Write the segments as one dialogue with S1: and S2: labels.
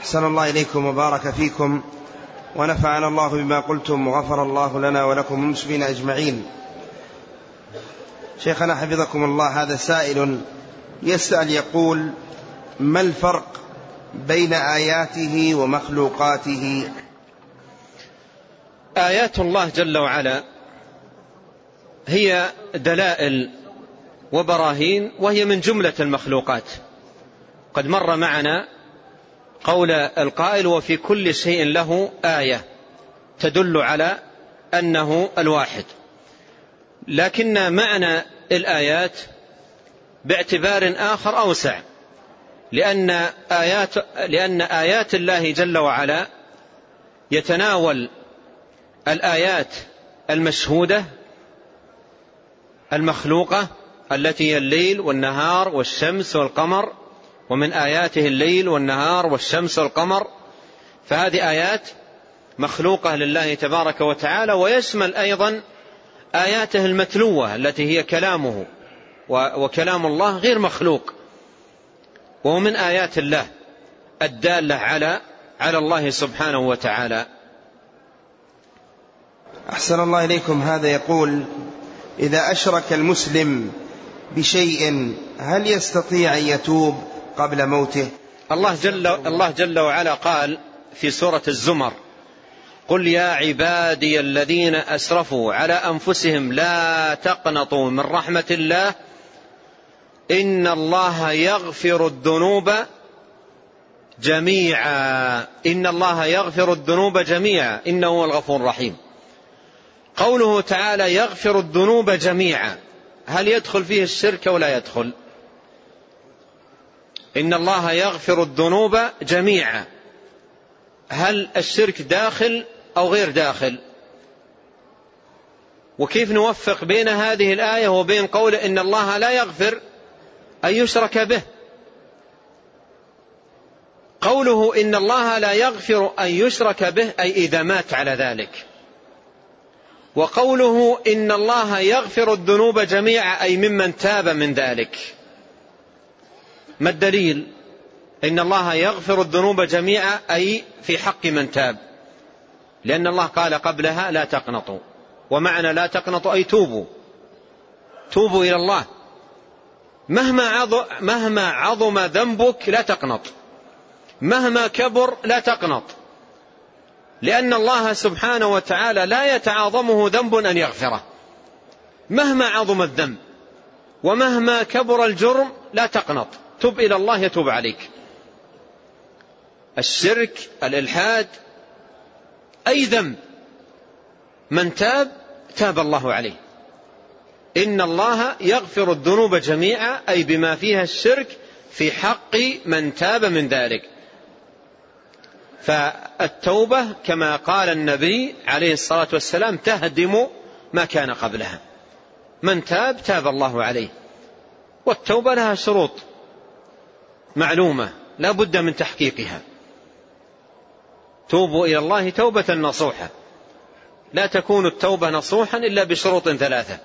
S1: أحسن الله إليكم وبارك فيكم ونفعنا الله بما قلتم وغفر الله لنا ولكم المسلمين أجمعين شيخنا حفظكم الله هذا سائل يسأل يقول ما الفرق بين آياته ومخلوقاته آيات الله جل وعلا هي
S2: دلائل وبراهين وهي من جملة المخلوقات قد مر معنا قول القائل وفي كل شيء له آية تدل على أنه الواحد لكن معنى الآيات باعتبار آخر أوسع لأن آيات, لأن آيات الله جل وعلا يتناول الآيات المشهودة المخلوقة التي هي الليل والنهار والشمس والقمر ومن آياته الليل والنهار والشمس والقمر فهذه آيات مخلوقة لله تبارك وتعالى ويشمل أيضا آياته المتلوة التي هي كلامه وكلام الله غير مخلوق وهو من آيات الله الدالة على على الله سبحانه وتعالى
S1: أحسن الله إليكم هذا يقول إذا أشرك المسلم بشيء هل يستطيع أن يتوب قبل موته
S2: الله جل, الله جل وعلا قال في سورة الزمر قل يا عبادي الذين أسرفوا على أنفسهم لا تقنطوا من رحمة الله إن الله يغفر الذنوب جميعا إن الله يغفر الذنوب جميعا إنه هو الغفور الرحيم قوله تعالى يغفر الذنوب جميعا هل يدخل فيه الشرك ولا يدخل إن الله يغفر الذنوب جميعا هل الشرك داخل أو غير داخل وكيف نوفق بين هذه الآية وبين قوله إن الله لا يغفر أن يشرك به قوله إن الله لا يغفر أن يشرك به أي إذا مات على ذلك وقوله إن الله يغفر الذنوب جميعا أي ممن تاب من ذلك ما الدليل إن الله يغفر الذنوب جميعا أي في حق من تاب لأن الله قال قبلها لا تقنطوا ومعنى لا تقنطوا أي توبوا توبوا إلى الله مهما عظم, مهما عظم ذنبك لا تقنط مهما كبر لا تقنط لأن الله سبحانه وتعالى لا يتعاظمه ذنب أن يغفره مهما عظم الذنب ومهما كبر الجرم لا تقنط تب إلى الله يتوب عليك الشرك الإلحاد أي ذنب من تاب تاب الله عليه إن الله يغفر الذنوب جميعا أي بما فيها الشرك في حق من تاب من ذلك فالتوبة كما قال النبي عليه الصلاة والسلام تهدم ما كان قبلها من تاب تاب الله عليه والتوبة لها شروط معلومة لا بد من تحقيقها توبوا إلى الله توبة نصوحة لا تكون التوبة نصوحا إلا بشروط ثلاثة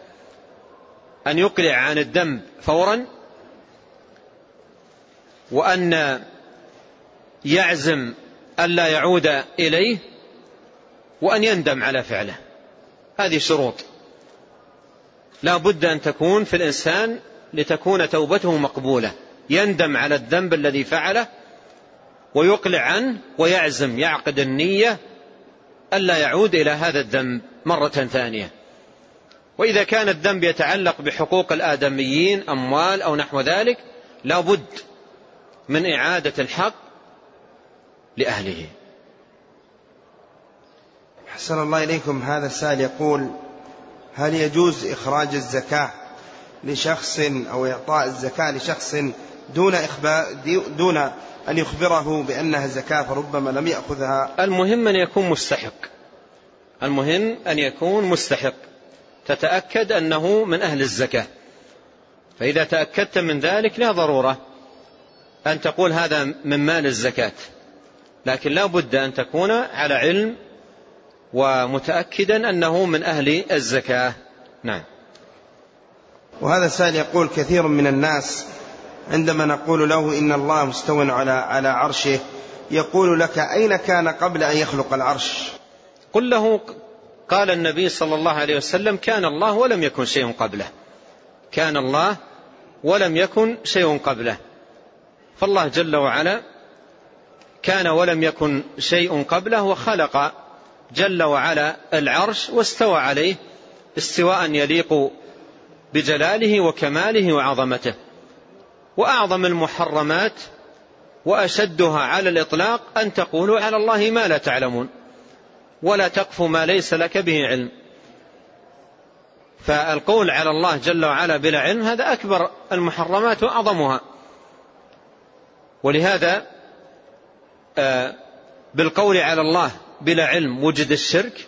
S2: أن يقلع عن الذنب فورا وأن يعزم ألا يعود إليه وأن يندم على فعله هذه شروط لا بد أن تكون في الإنسان لتكون توبته مقبولة يندم على الذنب الذي فعله ويقلع عنه ويعزم يعقد النية ألا يعود إلى هذا الذنب مرة ثانية وإذا كان الذنب يتعلق بحقوق الآدميين أموال أو نحو ذلك لابد من إعادة الحق لأهله
S1: حسن الله إليكم هذا السائل يقول هل يجوز إخراج الزكاة لشخص أو إعطاء الزكاة لشخص دون إخبار دون أن يخبره بأنها زكاة فربما لم يأخذها
S2: المهم أن يكون مستحق المهم أن يكون مستحق تتأكد أنه من أهل الزكاة فإذا تأكدت من ذلك لا ضرورة أن تقول هذا من مال الزكاة لكن لا بد أن تكون على علم ومتأكدا أنه من أهل الزكاة نعم
S1: وهذا السائل يقول كثير من الناس عندما نقول له إن الله مستوى على على عرشه يقول لك أين كان قبل أن يخلق العرش
S2: قل له قال النبي صلى الله عليه وسلم كان الله ولم يكن شيء قبله كان الله ولم يكن شيء قبله فالله جل وعلا كان ولم يكن شيء قبله وخلق جل وعلا العرش واستوى عليه استواء يليق بجلاله وكماله وعظمته وأعظم المحرمات وأشدها على الإطلاق أن تقولوا على الله ما لا تعلمون ولا تقف ما ليس لك به علم فالقول على الله جل وعلا بلا علم هذا أكبر المحرمات وأعظمها ولهذا آه، بالقول على الله بلا علم وجد الشرك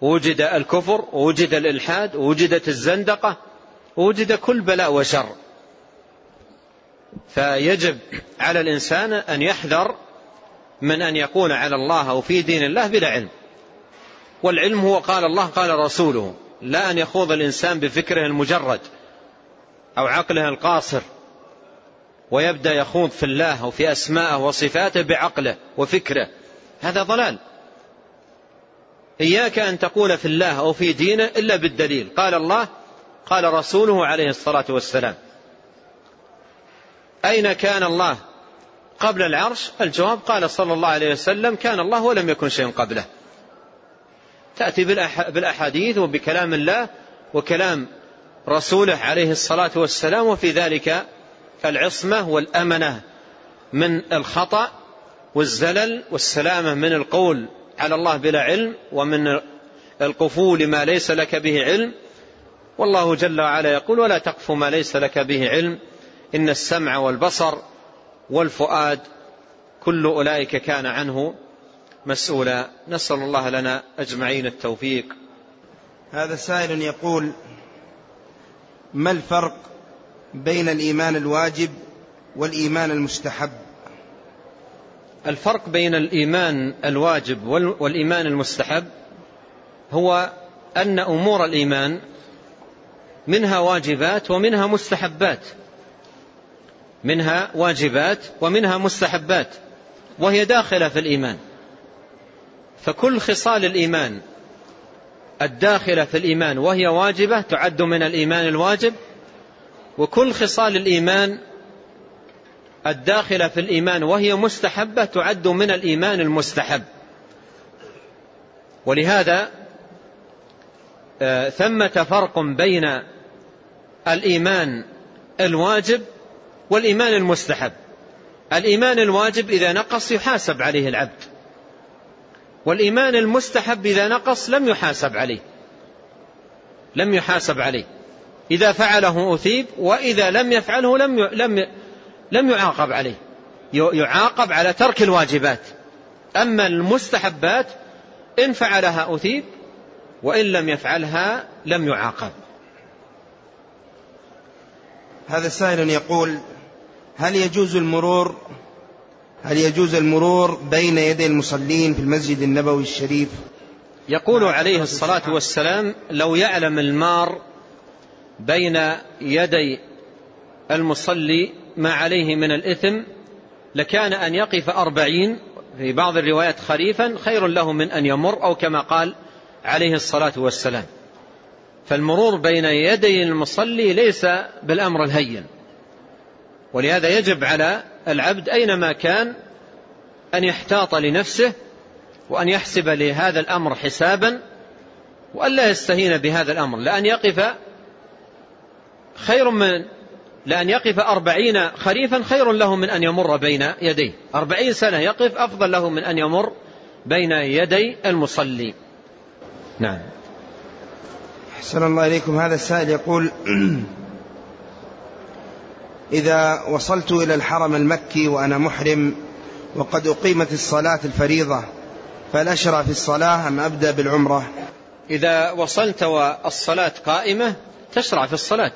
S2: ووجد الكفر ووجد الإلحاد ووجدت الزندقة ووجد كل بلاء وشر فيجب على الإنسان أن يحذر من أن يكون على الله أو في دين الله بلا علم والعلم هو قال الله قال رسوله لا أن يخوض الإنسان بفكره المجرد أو عقله القاصر ويبدأ يخوض في الله وفي أسماءه وصفاته بعقله وفكره هذا ضلال إياك أن تقول في الله أو في دينه إلا بالدليل قال الله قال رسوله عليه الصلاة والسلام أين كان الله قبل العرش الجواب قال صلى الله عليه وسلم كان الله ولم يكن شيء قبله تأتي بالأحاديث وبكلام الله وكلام رسوله عليه الصلاة والسلام وفي ذلك العصمة والأمنة من الخطأ والزلل والسلامة من القول على الله بلا علم ومن القفول ما ليس لك به علم والله جل وعلا يقول ولا تقف ما ليس لك به علم إن السمع والبصر والفؤاد كل أولئك كان عنه مسؤولا نسأل الله لنا أجمعين التوفيق
S1: هذا سائل يقول ما الفرق بين الإيمان الواجب والإيمان المستحب
S2: الفرق بين الإيمان الواجب والإيمان المستحب هو أن أمور الإيمان منها واجبات ومنها مستحبات منها واجبات ومنها مستحبات وهي داخلة في الإيمان فكل خصال الإيمان الداخلة في الإيمان وهي واجبة تعد من الإيمان الواجب وكل خصال الإيمان الداخلة في الإيمان وهي مستحبة تعد من الإيمان المستحب ولهذا آه، ثمة فرق بين الإيمان الواجب والإيمان المستحب الإيمان الواجب إذا نقص يحاسب عليه العبد والإيمان المستحب إذا نقص لم يحاسب عليه لم يحاسب عليه إذا فعله أثيب وإذا لم يفعله لم لم لم يعاقب عليه يعاقب على ترك الواجبات أما المستحبات إن فعلها أثيب وإن لم يفعلها لم يعاقب
S1: هذا سائل يقول هل يجوز المرور هل يجوز المرور بين يدي المصلين في المسجد النبوي الشريف
S2: يقول عليه الصلاة والسلام لو يعلم المار بين يدي المصلي ما عليه من الإثم لكان أن يقف أربعين في بعض الروايات خريفا خير له من أن يمر أو كما قال عليه الصلاة والسلام فالمرور بين يدي المصلي ليس بالأمر الهين ولهذا يجب على العبد أينما كان أن يحتاط لنفسه وأن يحسب لهذا الأمر حسابا وأن لا يستهين بهذا الأمر لأن يقف خير من لأن يقف أربعين خريفا خير له من أن يمر بين يديه أربعين سنة يقف أفضل له من أن يمر بين يدي المصلي
S1: نعم أحسن الله إليكم هذا السائل يقول إذا وصلت إلى الحرم المكي وأنا محرم وقد أقيمت الصلاة الفريضة أشرع في الصلاة أم أبدأ بالعمرة
S2: إذا وصلت والصلاة قائمة تشرع في الصلاة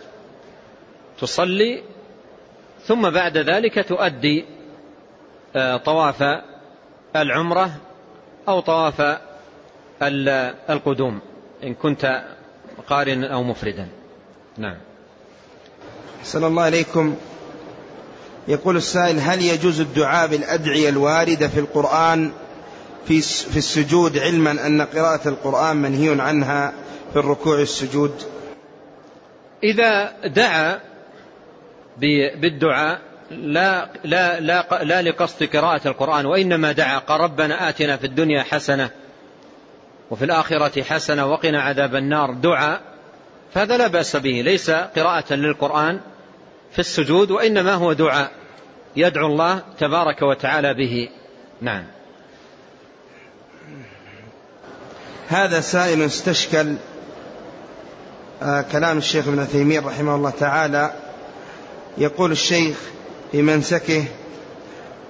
S2: تصلي ثم بعد ذلك تؤدي آه، طواف العمرة أو طواف القدوم إن كنت قارنا أو مفردا نعم
S1: صلى الله عليكم يقول السائل هل يجوز الدعاء بالأدعية الواردة في القرآن في في السجود علما أن قراءة القرآن منهي عنها في الركوع السجود
S2: إذا دعا بالدعاء لا, لا, لا, لا لقصد قراءة القرآن وإنما دعا قال ربنا آتنا في الدنيا حسنة وفي الآخرة حسنة وقنا عذاب النار دعاء فهذا لا بأس به ليس قراءة للقرآن في السجود وإنما هو دعاء يدعو الله تبارك وتعالى به نعم
S1: هذا سائل استشكل آه، كلام الشيخ ابن تيمية رحمه الله تعالى يقول الشيخ في منسكه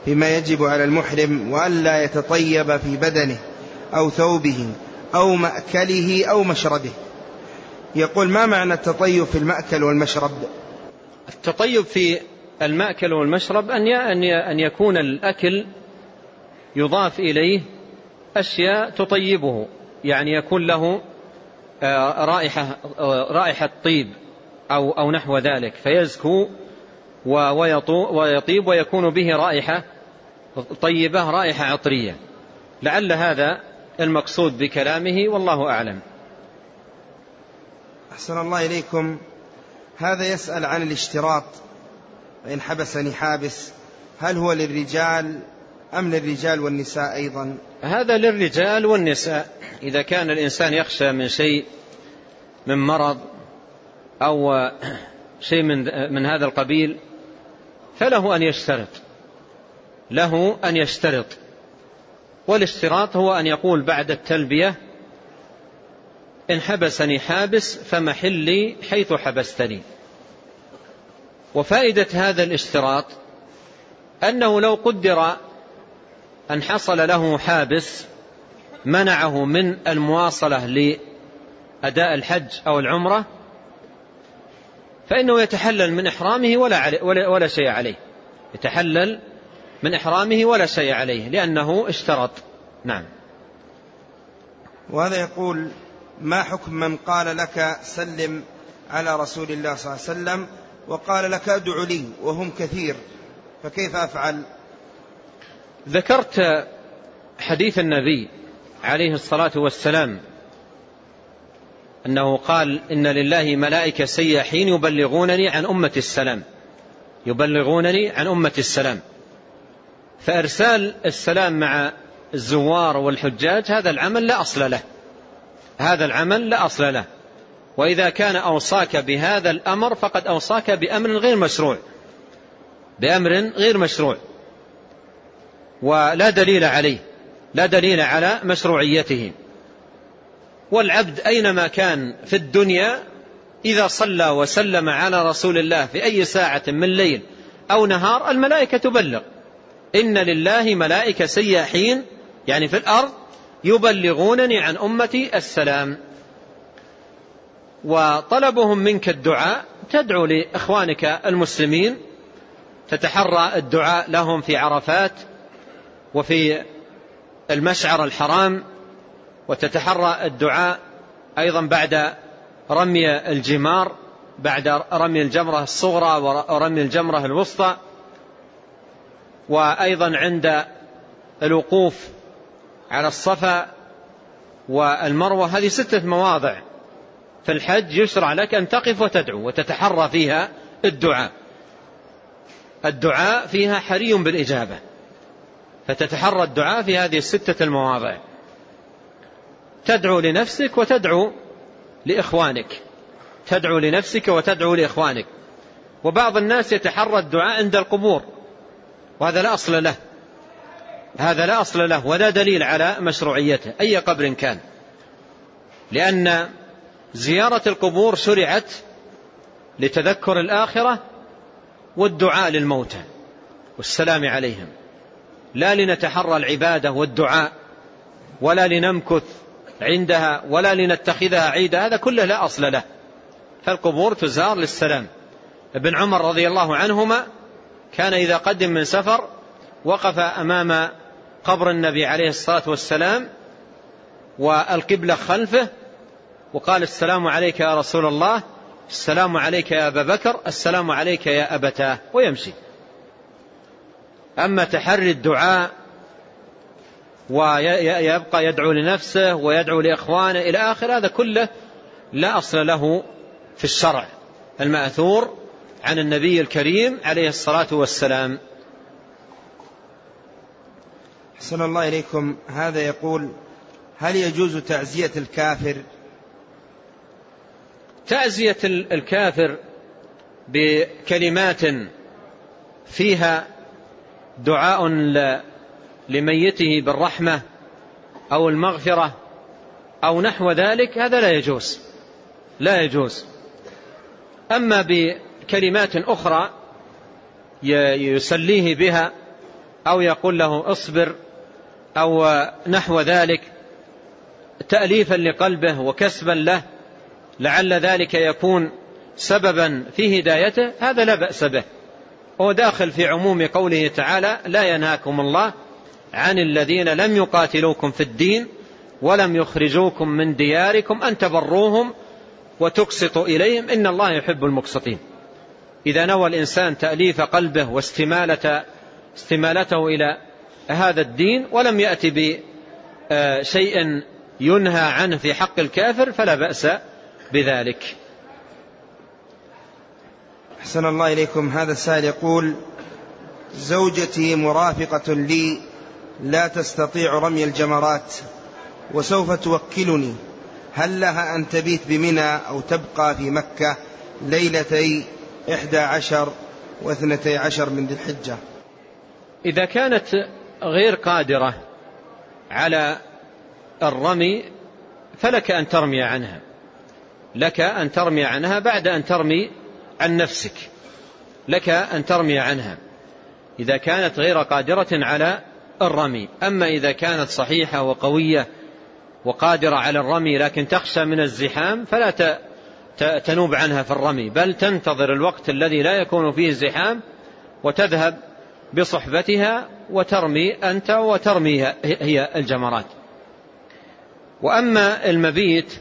S1: فيما يجب على المحرم وألا يتطيب في بدنه أو ثوبه أو مأكله أو مشربه يقول ما معنى التطيب في المأكل والمشرب التطيب في المأكل والمشرب أن أن
S2: يكون الأكل يضاف إليه أشياء تطيبه يعني يكون له آه، رائحة آه، رائحة طيب أو أو نحو ذلك فيزكو ويطيب ويكون به رائحة طيبة رائحة عطرية لعل هذا المقصود بكلامه والله أعلم
S1: أحسن الله إليكم هذا يسأل عن الاشتراط فإن حبسني حابس هل هو للرجال أم للرجال والنساء أيضا هذا للرجال والنساء
S2: إذا كان الإنسان يخشى من شيء من مرض أو شيء من, من هذا القبيل فله أن يشترط له أن يشترط والاشتراط هو أن يقول بعد التلبية إن حبسني حابس فمحلي حيث حبستني وفائدة هذا الاشتراط أنه لو قدر أن حصل له حابس منعه من المواصلة لأداء الحج أو العمرة فإنه يتحلل من إحرامه ولا, علي ولا, ولا شيء عليه يتحلل من إحرامه ولا شيء عليه لأنه اشترط نعم
S1: وهذا يقول ما حكم من قال لك سلم على رسول الله صلى الله عليه وسلم وقال لك ادع لي وهم كثير فكيف أفعل
S2: ذكرت حديث النبي عليه الصلاة والسلام أنه قال إن لله ملائكة سياحين يبلغونني عن أمة السلام يبلغونني عن أمة السلام فإرسال السلام مع الزوار والحجاج هذا العمل لا أصل له هذا العمل لا أصل له وإذا كان أوصاك بهذا الأمر فقد أوصاك بأمر غير مشروع بأمر غير مشروع ولا دليل عليه لا دليل على مشروعيته والعبد أينما كان في الدنيا إذا صلى وسلم على رسول الله في أي ساعة من ليل أو نهار الملائكة تبلغ إن لله ملائكة سياحين يعني في الأرض يبلغونني عن أمتي السلام وطلبهم منك الدعاء تدعو لإخوانك المسلمين تتحرى الدعاء لهم في عرفات وفي المشعر الحرام وتتحرى الدعاء أيضا بعد رمي الجمار بعد رمي الجمرة الصغرى ورمي الجمرة الوسطى وأيضا عند الوقوف على الصفا والمروة هذه ستة مواضع في الحج يشرع لك أن تقف وتدعو وتتحرى فيها الدعاء الدعاء فيها حري بالإجابة فتتحرى الدعاء في هذه الستة المواضع تدعو لنفسك وتدعو لإخوانك تدعو لنفسك وتدعو لإخوانك وبعض الناس يتحرى الدعاء عند القبور وهذا لا أصل له هذا لا أصل له ولا دليل على مشروعيته أي قبر كان لأن زيارة القبور شرعت لتذكر الآخرة والدعاء للموتى والسلام عليهم لا لنتحرى العبادة والدعاء ولا لنمكث عندها ولا لنتخذها عيدا هذا كله لا أصل له فالقبور تزار للسلام ابن عمر رضي الله عنهما كان إذا قدم من سفر وقف أمام قبر النبي عليه الصلاة والسلام والقبلة خلفه وقال السلام عليك يا رسول الله السلام عليك يا أبا بكر السلام عليك يا أبتاه ويمشي أما تحري الدعاء ويبقى يدعو لنفسه ويدعو لإخوانه إلى آخر هذا كله لا أصل له في الشرع المأثور عن النبي الكريم عليه الصلاة والسلام
S1: أحسن الله إليكم هذا يقول هل يجوز تعزية الكافر تعزية الكافر
S2: بكلمات فيها دعاء لميته بالرحمة أو المغفرة أو نحو ذلك هذا لا يجوز لا يجوز أما بكلمات أخرى يسليه بها أو يقول له اصبر أو نحو ذلك تأليفا لقلبه وكسبا له لعل ذلك يكون سببا في هدايته هذا لا بأس به هو داخل في عموم قوله تعالى لا ينهاكم الله عن الذين لم يقاتلوكم في الدين ولم يخرجوكم من دياركم أن تبروهم وتقسطوا إليهم إن الله يحب المقسطين إذا نوى الإنسان تأليف قلبه واستمالة استمالته إلى هذا الدين ولم يأتي بشيء آه، ينهى عنه في حق الكافر فلا بأس بذلك
S1: أحسن الله إليكم هذا السائل يقول زوجتي مرافقة لي لا تستطيع رمي الجمرات وسوف توكلني هل لها أن تبيت بمنى أو تبقى في مكة ليلتي إحدى عشر واثنتي عشر من ذي الحجة
S2: إذا كانت غير قادرة على الرمي فلك أن ترمي عنها لك أن ترمي عنها بعد أن ترمي عن نفسك لك أن ترمي عنها إذا كانت غير قادرة على الرمي أما إذا كانت صحيحة وقوية وقادرة على الرمي لكن تخشى من الزحام فلا تنوب عنها في الرمي بل تنتظر الوقت الذي لا يكون فيه الزحام وتذهب بصحبتها وترمي أنت وترمي هي الجمرات وأما المبيت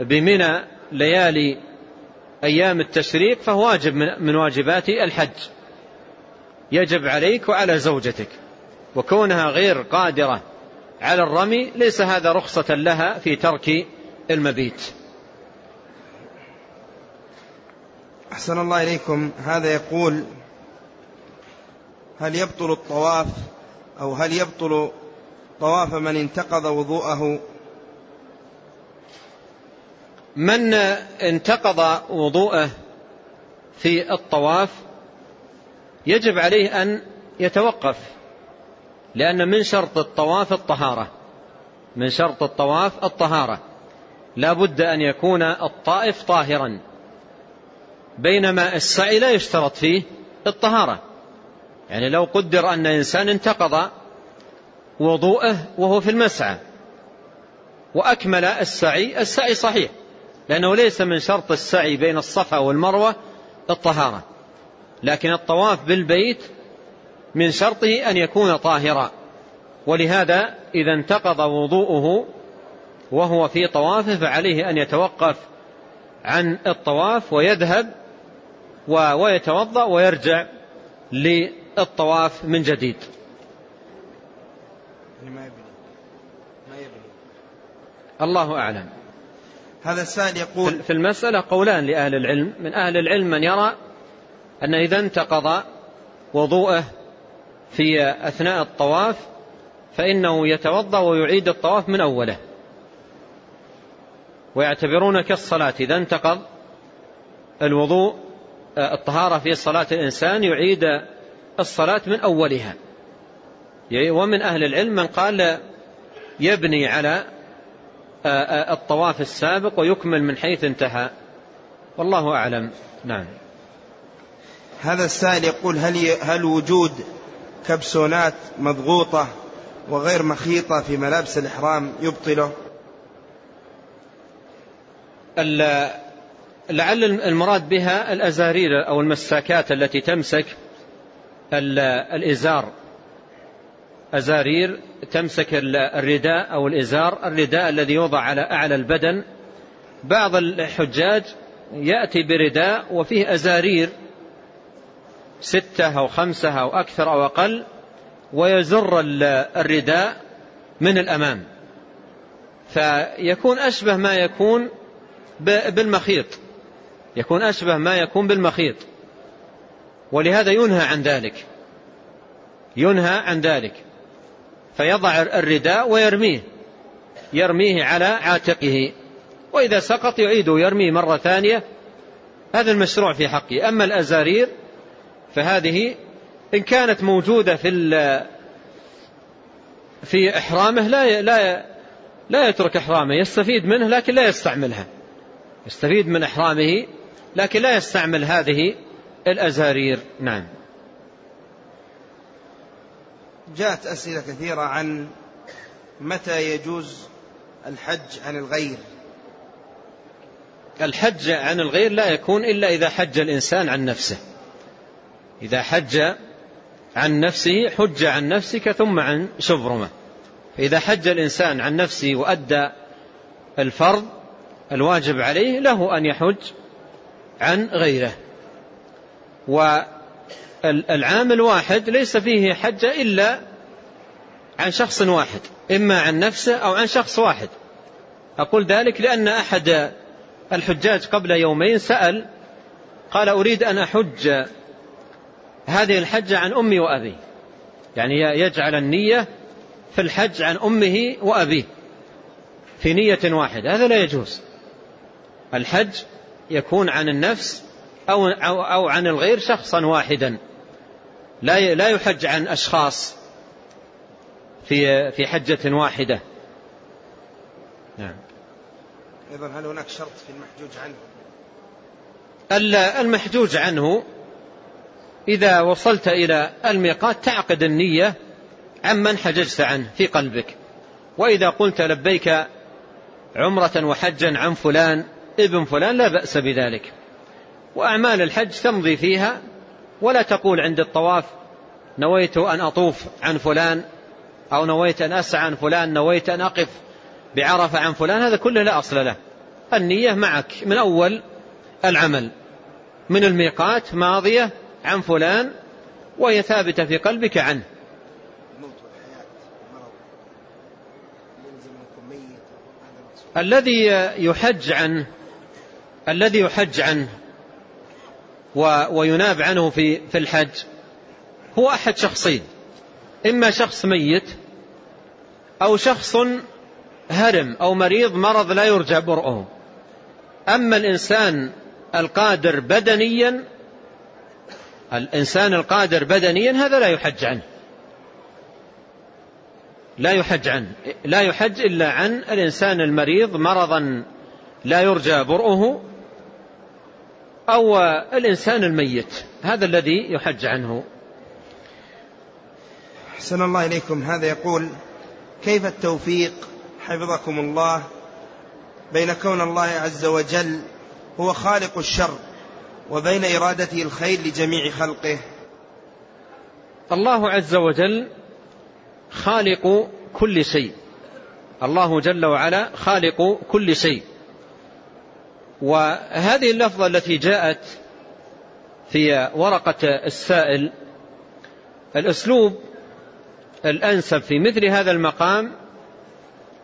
S2: بمنى ليالي أيام التشريق فهو واجب من واجبات الحج يجب عليك وعلى زوجتك وكونها غير قادرة على الرمي ليس هذا رخصة لها في ترك المبيت
S1: أحسن الله إليكم هذا يقول هل يبطل الطواف أو هل يبطل طواف من انتقض وضوءه
S2: من انتقض وضوءه في الطواف يجب عليه أن يتوقف لأن من شرط الطواف الطهارة من شرط الطواف الطهارة لا بد أن يكون الطائف طاهرا بينما السعي لا يشترط فيه الطهارة يعني لو قدر أن إنسان انتقض وضوءه وهو في المسعى وأكمل السعي السعي صحيح لأنه ليس من شرط السعي بين الصفا والمروة الطهارة لكن الطواف بالبيت من شرطه أن يكون طاهرا ولهذا إذا انتقض وضوءه وهو في طوافه فعليه أن يتوقف عن الطواف ويذهب ويتوضأ ويرجع الطواف من جديد
S1: يعني ما يبني ما يبني
S2: الله أعلم هذا السائل يقول في المسألة قولان لأهل العلم من أهل العلم من يرى أن إذا انتقض وضوءه في أثناء الطواف فإنه يتوضأ ويعيد الطواف من أوله ويعتبرون كالصلاة إذا انتقض الوضوء آه، الطهارة في صلاة الإنسان يعيد الصلاة من أولها يعني ومن أهل العلم من قال يبني على آه، آه، الطواف السابق ويكمل من حيث انتهى والله أعلم
S1: نعم هذا السائل يقول هل, هل وجود كبسولات مضغوطة وغير مخيطة في ملابس الإحرام يبطله لعل
S2: المراد بها الأزارير أو المساكات التي تمسك الإزار أزارير تمسك الرداء أو الإزار الرداء الذي يوضع على أعلى البدن بعض الحجاج يأتي برداء وفيه أزارير ستة أو خمسة أو أكثر أو أقل ويزر الرداء من الأمام فيكون أشبه ما يكون بالمخيط يكون أشبه ما يكون بالمخيط ولهذا ينهى عن ذلك ينهى عن ذلك فيضع الرداء ويرميه يرميه على عاتقه وإذا سقط يعيده يرميه مرة ثانية هذا المشروع في حقه أما الأزارير فهذه إن كانت موجودة في في إحرامه لا لا لا يترك إحرامه يستفيد منه لكن لا يستعملها يستفيد من إحرامه لكن لا يستعمل هذه الأزارير نعم
S1: جاءت أسئلة كثيرة عن متى يجوز الحج عن الغير الحج عن الغير لا يكون
S2: إلا إذا حج الإنسان عن نفسه إذا حج عن نفسه حج عن نفسك ثم عن شبرمة فإذا حج الإنسان عن نفسه وأدى الفرض الواجب عليه له أن يحج عن غيره والعام الواحد ليس فيه حجة إلا عن شخص واحد إما عن نفسه أو عن شخص واحد أقول ذلك لأن أحد الحجاج قبل يومين سأل قال أريد أن أحج هذه الحجة عن أمي وأبي يعني يجعل النية في الحج عن أمه وأبيه في نية واحدة هذا لا يجوز الحج يكون عن النفس أو, أو, أو عن الغير شخصا واحدا لا لا يحج عن أشخاص في في حجة واحدة نعم
S1: أيضا هل هناك شرط في المحجوج عنه
S2: المحجوج عنه إذا وصلت إلى الميقات تعقد النية عمن حججت عنه في قلبك وإذا قلت لبيك عمرة وحجا عن فلان ابن فلان لا بأس بذلك وأعمال الحج تمضي فيها ولا تقول عند الطواف نويت أن أطوف عن فلان أو نويت أن أسعى عن فلان نويت أن أقف بعرفة عن فلان هذا كله لا أصل له النية معك من أول العمل من الميقات ماضية عن فلان وهي ثابتة في قلبك عنه الذي يحج عنه الذي يحج عنه ويناب عنه في في الحج هو أحد شخصين إما شخص ميت أو شخص هرم أو مريض مرض لا يرجى برؤه أما الإنسان القادر بدنيا الإنسان القادر بدنيا هذا لا يحج عنه لا يحج عنه لا يحج إلا عن الإنسان المريض مرضا لا يرجى برؤه أو الإنسان الميت هذا الذي يحج عنه
S1: أحسن الله إليكم هذا يقول كيف التوفيق حفظكم الله بين كون الله عز وجل هو خالق الشر وبين إرادته الخير لجميع خلقه الله عز وجل
S2: خالق كل شيء الله جل وعلا خالق كل شيء وهذه اللفظة التي جاءت في ورقة السائل الأسلوب الأنسب في مثل هذا المقام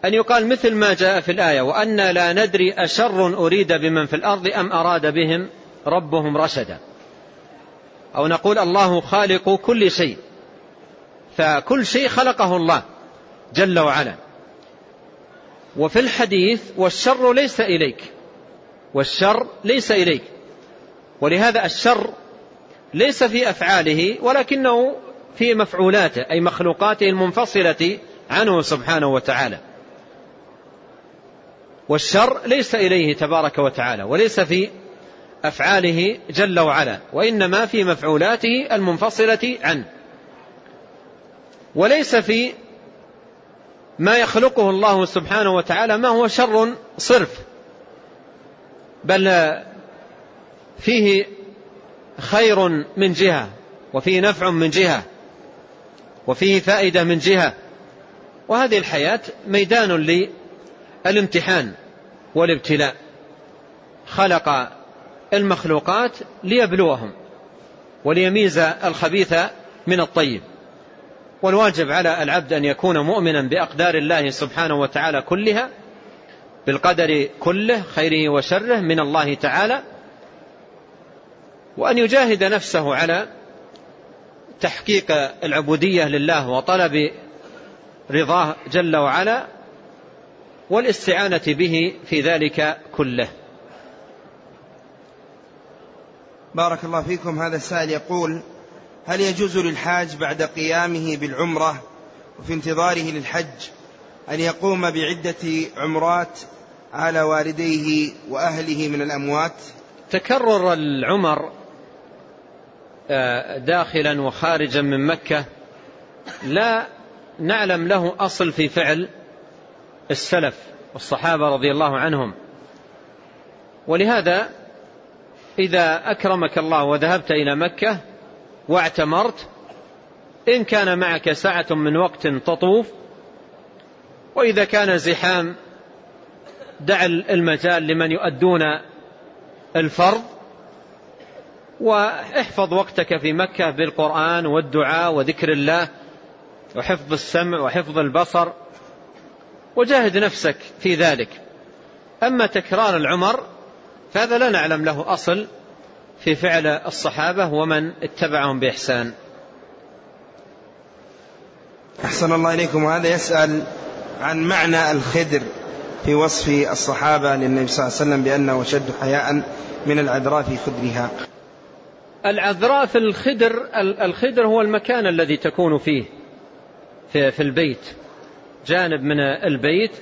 S2: أن يقال مثل ما جاء في الآية وأن لا ندري أشر أريد بمن في الأرض أم أراد بهم ربهم رشدا أو نقول الله خالق كل شيء فكل شيء خلقه الله جل وعلا وفي الحديث والشر ليس إليك والشر ليس إليك ولهذا الشر ليس في أفعاله ولكنه في مفعولاته أي مخلوقاته المنفصلة عنه سبحانه وتعالى والشر ليس إليه تبارك وتعالى وليس في أفعاله جل وعلا وإنما في مفعولاته المنفصلة عنه وليس في ما يخلقه الله سبحانه وتعالى ما هو شر صرف بل فيه خير من جهة وفيه نفع من جهة وفيه فائدة من جهة وهذه الحياة ميدان للامتحان والابتلاء خلق المخلوقات ليبلوهم وليميز الخبيث من الطيب والواجب على العبد أن يكون مؤمنا بأقدار الله سبحانه وتعالى كلها بالقدر كله خيره وشره من الله تعالى وأن يجاهد نفسه على تحقيق العبودية لله وطلب رضاه جل وعلا والاستعانة به في ذلك كله
S1: بارك الله فيكم هذا السائل يقول هل يجوز للحاج بعد قيامه بالعمرة وفي انتظاره للحج أن يقوم بعدة عمرات على والديه وأهله من الأموات تكرر العمر
S2: آه، داخلا وخارجا من مكة لا نعلم له أصل في فعل السلف والصحابة رضي الله عنهم ولهذا إذا أكرمك الله وذهبت إلى مكة واعتمرت إن كان معك ساعة من وقت تطوف وإذا كان زحام دع المجال لمن يؤدون الفرض واحفظ وقتك في مكة بالقرآن والدعاء وذكر الله وحفظ السمع وحفظ البصر وجاهد نفسك في ذلك أما تكرار العمر فهذا لا نعلم له أصل في فعل الصحابة ومن اتبعهم بإحسان
S1: أحسن الله إليكم هذا يسأل عن معنى الخدر في وصف الصحابة للنبي صلى الله عليه وسلم بأنه أشد حياء من العذراء في خدرها
S2: العذراء في الخدر الخدر هو المكان الذي تكون فيه في, في البيت جانب من البيت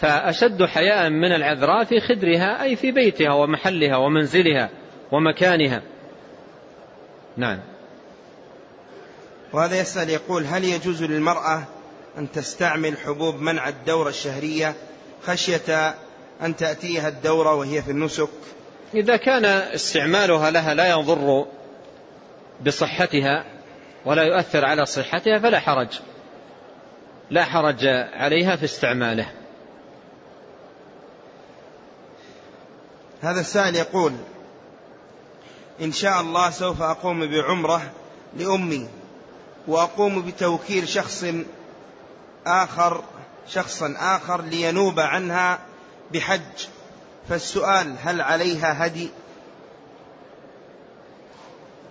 S2: فأشد حياء من العذراء في خدرها أي في بيتها ومحلها ومنزلها ومكانها نعم
S1: وهذا يسأل يقول هل يجوز للمرأة أن تستعمل حبوب منع الدورة الشهرية خشية أن تأتيها الدورة وهي في النسك إذا كان استعمالها لها لا يضر بصحتها ولا يؤثر على
S2: صحتها فلا حرج لا حرج عليها في استعماله
S1: هذا السائل يقول إن شاء الله سوف أقوم بعمرة لأمي وأقوم بتوكيل شخص آخر شخصا آخر لينوب عنها بحج فالسؤال هل عليها هدي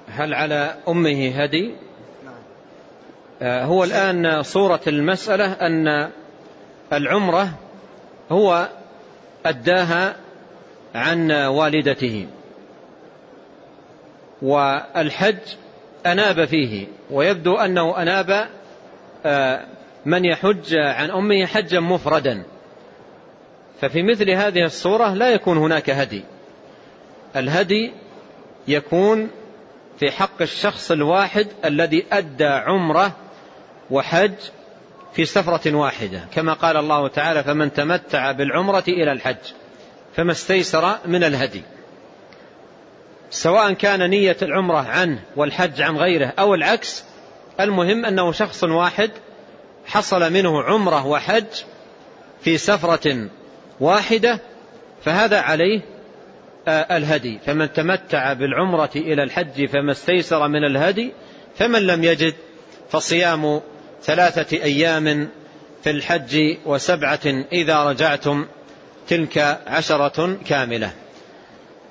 S2: هل على أمه هدي آه، هو الآن صورة المسألة أن العمرة هو أداها عن والدته والحج أناب فيه ويبدو أنه أناب آه، من يحج عن أمه حجا مفردا ففي مثل هذه الصورة لا يكون هناك هدي الهدي يكون في حق الشخص الواحد الذي أدى عمره وحج في سفرة واحدة كما قال الله تعالى فمن تمتع بالعمرة إلى الحج فما استيسر من الهدي سواء كان نية العمرة عنه والحج عن غيره أو العكس المهم أنه شخص واحد حصل منه عمره وحج في سفرة واحدة فهذا عليه آه، الهدي فمن تمتع بالعمرة إلى الحج فما استيسر من الهدي فمن لم يجد فصيام ثلاثة أيام في الحج وسبعة إذا رجعتم تلك عشرة كاملة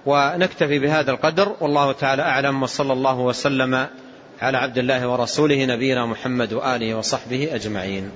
S2: ونكتفي بهذا القدر والله تعالى أعلم وصلى الله وسلم على عبد الله ورسوله نبينا محمد وآله وصحبه أجمعين